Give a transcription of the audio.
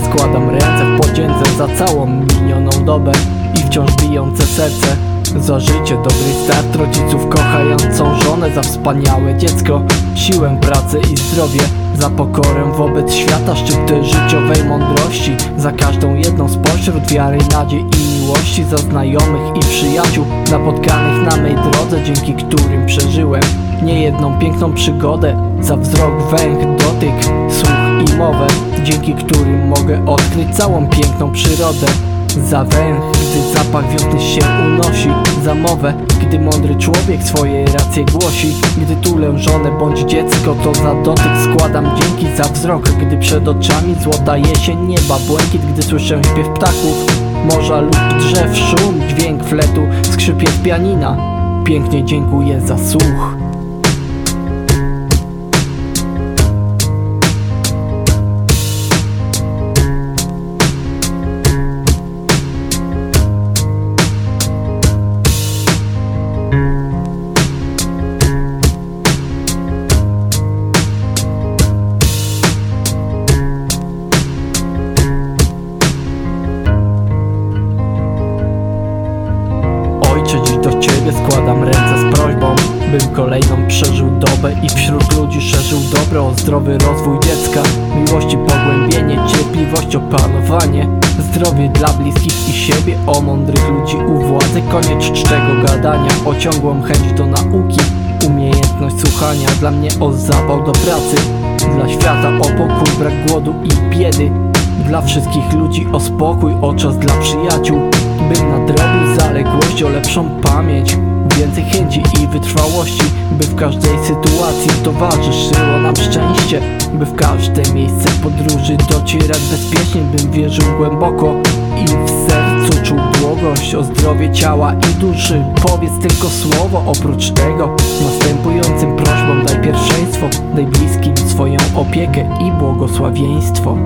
Składam ręce w podzięce za całą minioną dobę I wciąż bijące serce za życie, dobry start rodziców kochającą żonę Za wspaniałe dziecko, siłę pracy i zdrowie Za pokorę wobec świata, szczyty życiowej mądrości Za każdą jedną spośród wiary, nadziei i miłości Za znajomych i przyjaciół napotkanych na mej drodze Dzięki którym przeżyłem niejedną piękną przygodę Za wzrok, węch, dotyk, słuch i mowę Dzięki którym mogę odkryć całą piękną przyrodę. Za węch, gdy zapach wiosny się unosi. Za mowę, gdy mądry człowiek swoje racje głosi. Gdy tulę żonę bądź dziecko, to za dotyk składam dzięki Za wzrok, gdy przed oczami złota jesień nieba Błękit, gdy słyszę śpiew ptaków. Morza lub drzew, szum, dźwięk fletu, skrzypiec pianina. Pięknie dziękuję za słuch Ojcze, dziś do Ciebie składam ręce z prośbą Bym kolejną przeżył dobę i wśród ludzi szerzył dobro zdrowy rozwój dziecka, miłości pogłębienie Cierpliwość, opanowanie, zdrowie dla bliskich i siebie O mądrych ludzi u władzy, koniec czczego gadania O ciągłą chęć do nauki, umiejętność słuchania Dla mnie o zapał do pracy, dla świata o pokój, brak głodu i biedy dla wszystkich ludzi o spokój, o czas dla przyjaciół Bym nadrobił zaległość o pamięć. Więcej chęci i wytrwałości By w każdej sytuacji towarzyszyło nam szczęście By w każde miejsce podróży docierać bezpiecznie Bym wierzył głęboko i w sercu czuł błogość O zdrowie ciała i duszy. Powiedz tylko słowo oprócz tego Następującym prośbom daj pierwszeństwo Daj bliskim swoją opiekę i błogosławieństwo